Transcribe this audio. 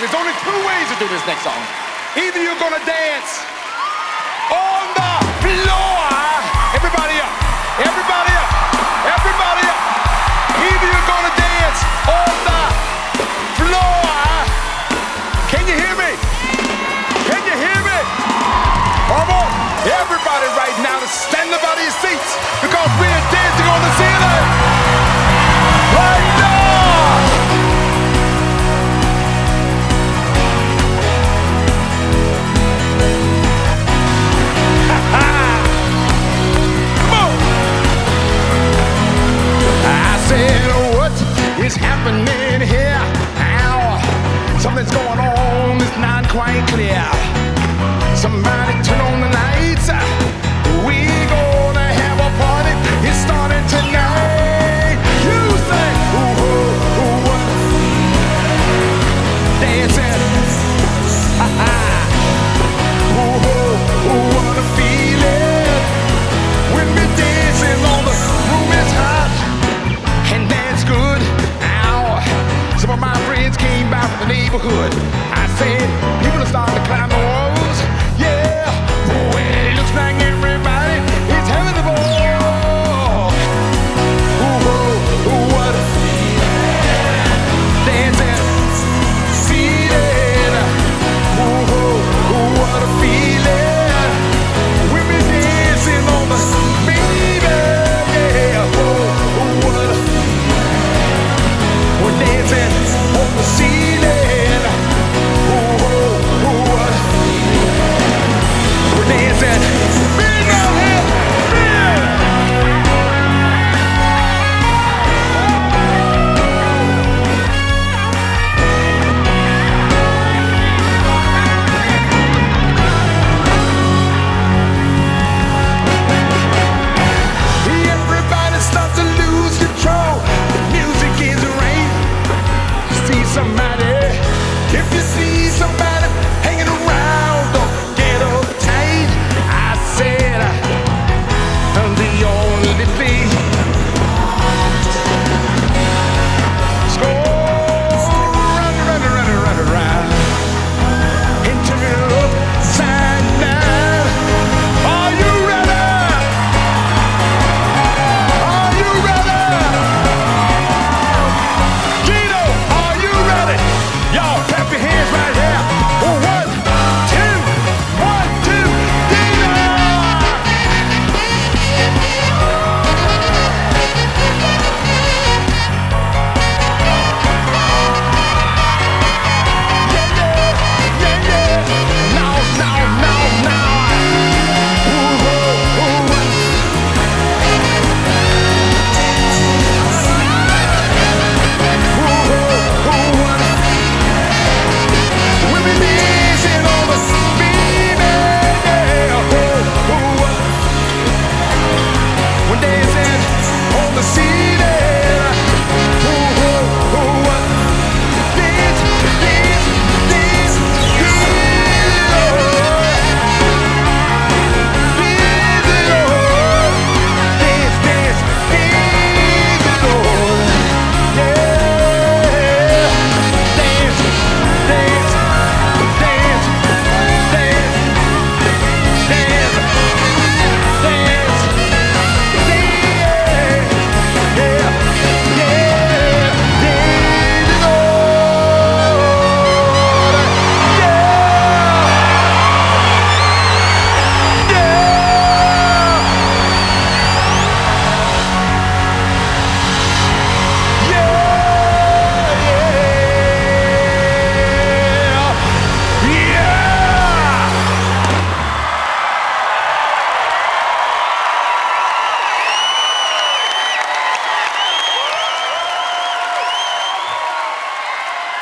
There's only two ways to do this next song. Either you're gonna dance on the floor. Everybody up. Everybody up. Everybody up. Either you're gonna dance on the floor. Can you hear me? Can you hear me? Come on. Everybody right now to stand up out of your seats is happening here? Now, something's going on, it's not quite clear. Somebody turn neighborhood. I said, people are starting to climb